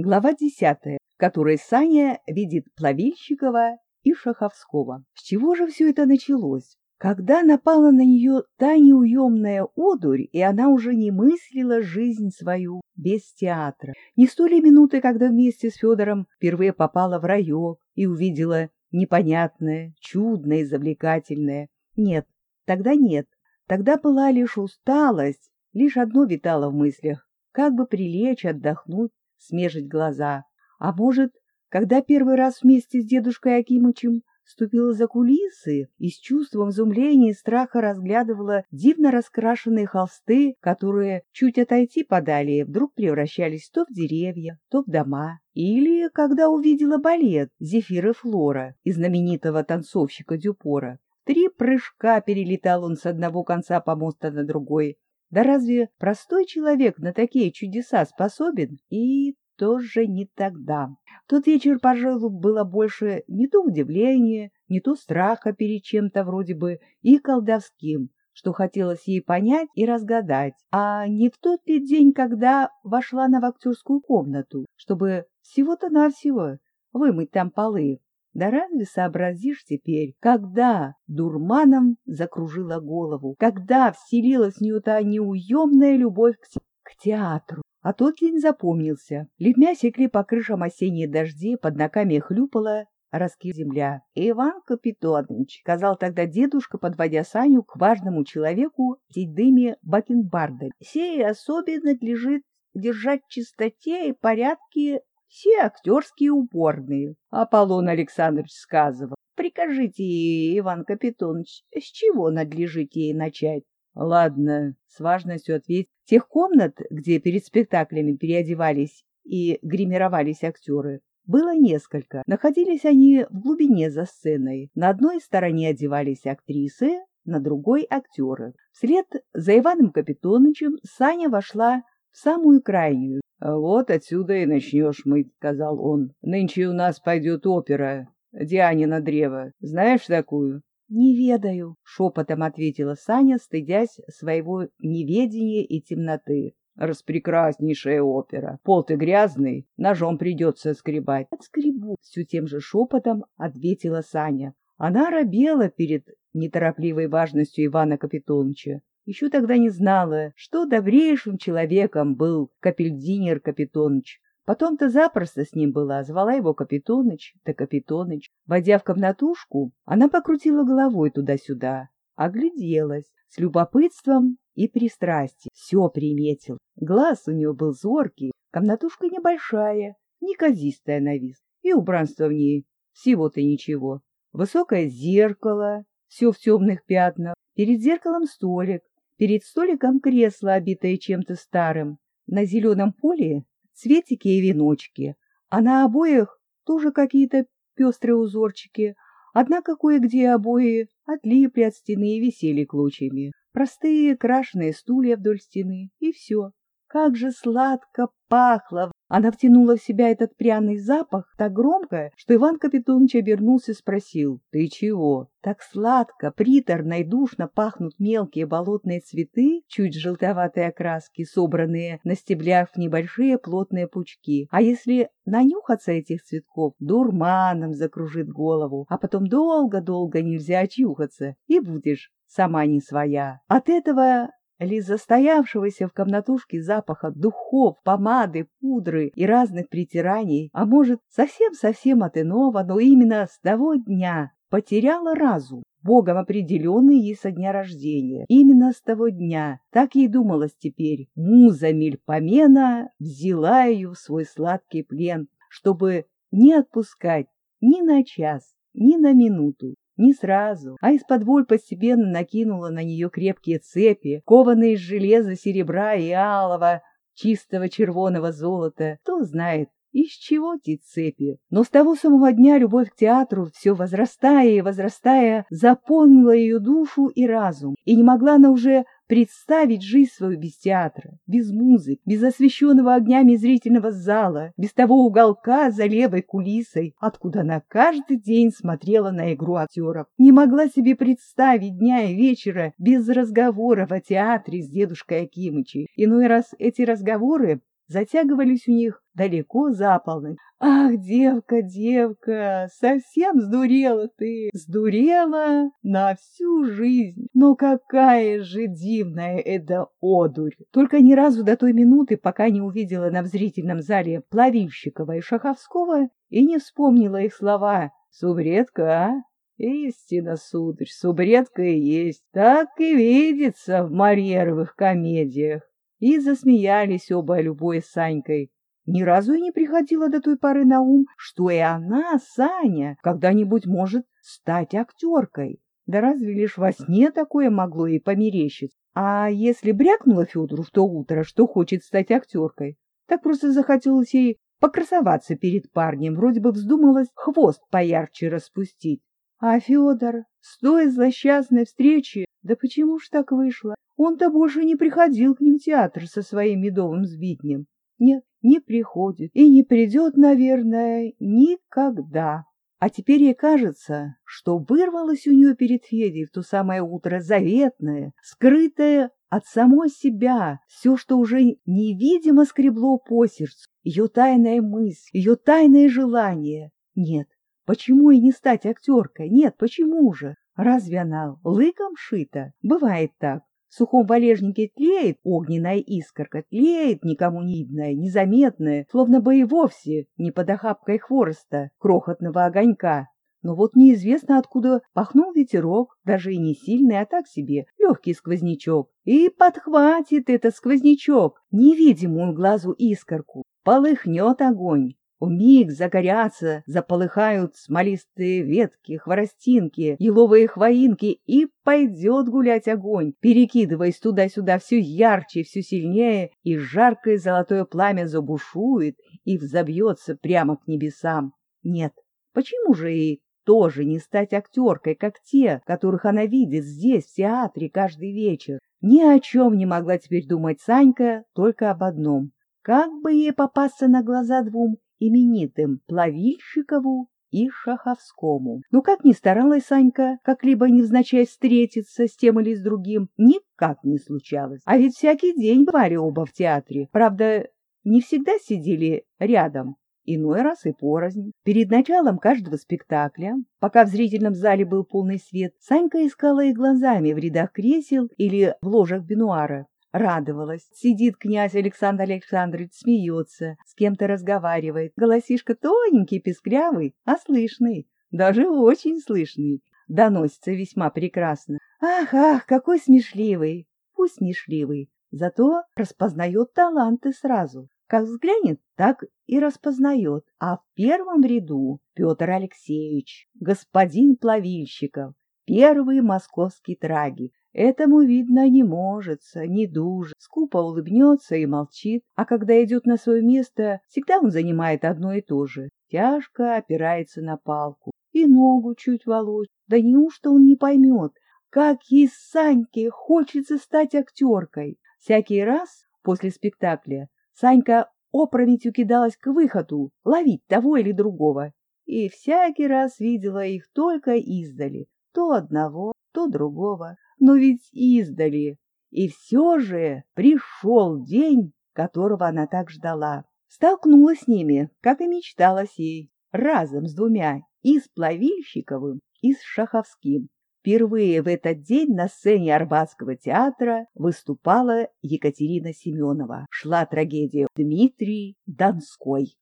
Глава десятая, в которой Саня видит Плавильщикова и Шаховского. С чего же все это началось? Когда напала на нее та неуемная одурь, и она уже не мыслила жизнь свою без театра. Не с той минуты, когда вместе с Федором впервые попала в райок и увидела непонятное, чудное и завлекательное. Нет, тогда нет. Тогда была лишь усталость, лишь одно витало в мыслях. Как бы прилечь, отдохнуть, смежить глаза. А может, когда первый раз вместе с дедушкой Акимычем ступила за кулисы и с чувством изумления и страха разглядывала дивно раскрашенные холсты, которые, чуть отойти подали, вдруг превращались то в деревья, то в дома. Или когда увидела балет «Зефир и Флора» из знаменитого танцовщика Дюпора. Три прыжка перелетал он с одного конца помоста на другой, да разве простой человек на такие чудеса способен? И тоже не тогда. Тот вечер, пожалуй, было больше не то удивления, не то страха перед чем-то вроде бы и колдовским, что хотелось ей понять и разгадать, а не в тот ли день, когда вошла на в актерскую комнату, чтобы всего-то навсего вымыть там полы. Да разве сообразишь теперь, когда дурманом закружила голову, когда вселилась в нее та неуемная любовь к, те к театру? А тот день запомнился. Ливмя секли по крышам осенние дожди, под ногами хлюпала раски земля. Иван Капитонович, сказал тогда дедушка, подводя Саню к важному человеку Тидыме Бакенбарда, сей особенно надлежит держать чистоте и порядке все актерские уборные. Аполлон Александрович сказывал. Прикажите, Иван Капитонович, с чего надлежит ей начать? Ладно, с важностью ответь. Тех комнат, где перед спектаклями переодевались и гримировались актеры, было несколько. Находились они в глубине за сценой. На одной стороне одевались актрисы, на другой — актеры. Вслед за Иваном Капитоновичем Саня вошла в самую крайнюю, «Вот отсюда и начнешь мыть», — сказал он. «Нынче у нас пойдет опера. Дианина древо. Знаешь такую?» «Не ведаю», — шепотом ответила Саня, стыдясь своего неведения и темноты. «Распрекраснейшая опера. Пол ты грязный, ножом придется скребать». «Отскребу», — все тем же шепотом ответила Саня. Она робела перед неторопливой важностью Ивана Капитоновича еще тогда не знала, что добрейшим человеком был Капельдинер Капитоныч. Потом-то запросто с ним была, звала его Капитоныч, да Капитоныч. Войдя в комнатушку, она покрутила головой туда-сюда, огляделась с любопытством и пристрастием. Все приметил. Глаз у нее был зоркий, комнатушка небольшая, неказистая на вид, и убранство в ней всего-то ничего. Высокое зеркало, все в темных пятнах, перед зеркалом столик, Перед столиком кресло, обитое чем-то старым. На зеленом поле цветики и веночки, а на обоях тоже какие-то пестрые узорчики. Однако кое-где обои отлипли от стены и висели клочьями. Простые крашеные стулья вдоль стены, и все. Как же сладко пахло она втянула в себя этот пряный запах так громко, что Иван Капитонович обернулся и спросил, «Ты чего?» Так сладко, приторно и душно пахнут мелкие болотные цветы, чуть желтоватой окраски, собранные на стеблях в небольшие плотные пучки. А если нанюхаться этих цветков, дурманом закружит голову, а потом долго-долго нельзя очухаться, и будешь сама не своя. От этого ли застоявшегося в комнатушке запаха духов, помады, пудры и разных притираний, а может, совсем-совсем от иного, но именно с того дня потеряла разум, Богом определенный ей со дня рождения. Именно с того дня, так ей думалось теперь, муза Мельпомена взяла ее в свой сладкий плен, чтобы не отпускать ни на час, ни на минуту. Не сразу, а из-под воль постепенно накинула на нее крепкие цепи, кованые из железа, серебра и алого, чистого червоного золота. Кто знает, из чего те цепи? Но с того самого дня любовь к театру, все возрастая и возрастая, заполнила ее душу и разум, и не могла она уже представить жизнь свою без театра, без музыки, без освещенного огнями зрительного зала, без того уголка за левой кулисой, откуда она каждый день смотрела на игру актеров. Не могла себе представить дня и вечера без разговоров о театре с дедушкой Акимычей. Иной раз эти разговоры затягивались у них далеко за полночь. Ах, девка, девка, совсем сдурела ты, сдурела на всю жизнь. Но какая же дивная эта одурь! Только ни разу до той минуты, пока не увидела на зрительном зале Плавильщикова и Шаховского и не вспомнила их слова «Субредка, а?» Истина, сударь, субредка и есть, так и видится в Марьеровых комедиях. И засмеялись оба любой Санькой. Ни разу и не приходило до той поры на ум, что и она, Саня, когда-нибудь может стать актеркой. Да разве лишь во сне такое могло ей померещиться? А если брякнула Федору в то утро, что хочет стать актеркой, так просто захотелось ей покрасоваться перед парнем, вроде бы вздумалась хвост поярче распустить. А Федор, с той злосчастной встречи, да почему ж так вышло? Он-то больше не приходил к ним в театр со своим медовым сбитнем. Нет, не приходит и не придет, наверное, никогда. А теперь ей кажется, что вырвалось у нее перед Федей в то самое утро заветное, скрытое от самой себя, все, что уже невидимо скребло по сердцу, ее тайная мысль, ее тайное желание. Нет, почему и не стать актеркой? Нет, почему же? Разве она лыком шита? Бывает так. В сухом валежнике тлеет огненная искорка, тлеет никому не видная, незаметная, словно бы и вовсе не под охапкой хвороста, крохотного огонька. Но вот неизвестно, откуда пахнул ветерок, даже и не сильный, а так себе, легкий сквознячок. И подхватит этот сквознячок невидимую глазу искорку, полыхнет огонь, Умиг загорятся, заполыхают смолистые ветки, хворостинки, еловые хвоинки, и пойдет гулять огонь, перекидываясь туда-сюда все ярче, все сильнее, и жаркое золотое пламя забушует и взобьется прямо к небесам. Нет, почему же и тоже не стать актеркой, как те, которых она видит здесь, в театре, каждый вечер? Ни о чем не могла теперь думать Санька, только об одном. Как бы ей попасться на глаза двум именитым Плавильщикову и Шаховскому. Но как ни старалась Санька как-либо невзначай встретиться с тем или с другим, никак не случалось. А ведь всякий день бывали оба в театре. Правда, не всегда сидели рядом, иной раз и порознь. Перед началом каждого спектакля, пока в зрительном зале был полный свет, Санька искала их глазами в рядах кресел или в ложах бенуара радовалась. Сидит князь Александр Александрович, смеется, с кем-то разговаривает. Голосишка тоненький, песклявый, а слышный, даже очень слышный. Доносится весьма прекрасно. Ах, ах, какой смешливый! Пусть смешливый, зато распознает таланты сразу. Как взглянет, так и распознает. А в первом ряду Петр Алексеевич, господин Плавильщиков, первый московский трагик, Этому, видно, не можется, не дужит, скупо улыбнется и молчит, а когда идет на свое место, всегда он занимает одно и то же. Тяжко опирается на палку и ногу чуть волочит. Да неужто он не поймет, как ей Саньке хочется стать актеркой? Всякий раз после спектакля Санька опрометью кидалась к выходу, ловить того или другого. И всякий раз видела их только издали, то одного, то другого но ведь издали. И все же пришел день, которого она так ждала. Столкнулась с ними, как и мечталось ей, разом с двумя, и с Плавильщиковым, и с Шаховским. Впервые в этот день на сцене Арбатского театра выступала Екатерина Семенова. Шла трагедия Дмитрий Донской.